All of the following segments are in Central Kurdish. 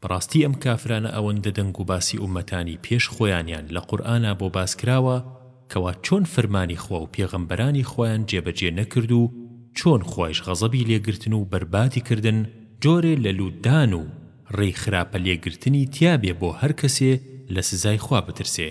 بەڕاستی ئەم کافرانە ئەوەندە دەنگ و باسی ئوممەتانی پێش خۆیانیان لە قورئانا بۆ باس کراوە کەوا چۆن فەرمانی خوا و پێغەمبەرانی خوایان جێبەجێ نەکرد و چۆن خوایش غەزەبی لێ گرتن و بەربادی کردن جۆرێ لە لوت دان و ڕێی خراپە لێ گرتنی تیا بێ بۆ هەر کەسێ لە سزای خوا بترسێ.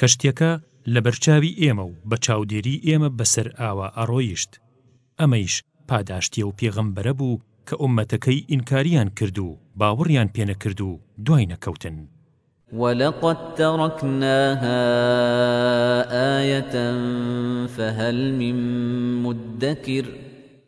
کەشتیەکە لە بەرچاوی ئێمە و بە چاودێری ئێمە بە سەر ئاوا ئەڕۆیشت، ئەمەیش پاداشتی ئەو پێغەمبەرە بوو کە ئوممەتەکەی ئینکاریان کرد و باوەڕیان پێ نەکرد و دوای نەکەوتن. ولقد ترکناها آیە فهل من مدکر.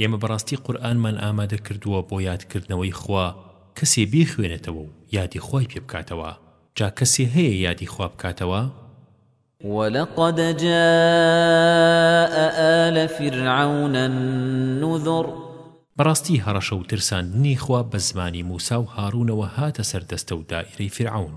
ئێمە بەڕاستی قورئانمان ئامادە کردووە بۆ یادکردنەوەی خوا، کەسێ بیخوێنێتەوە و یادی خوای پێ بکاتەوە، جا کەسێ هەیە یادی خوا بکاتەوە؟ ولقد جاء آل فرعون النذر. بەڕاستی هەڕەشە و ترساندنی خوا بە زمانی موسی و هارونەوە هاتە سەر دەستە و دائیرەی فیرعەون.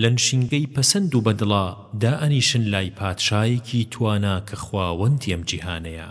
لە نشینگەی پەسەند و بەدڵا دائەنیشن لای پادشایەکی توانا کە خواوەندی ئەم جیهانەیە.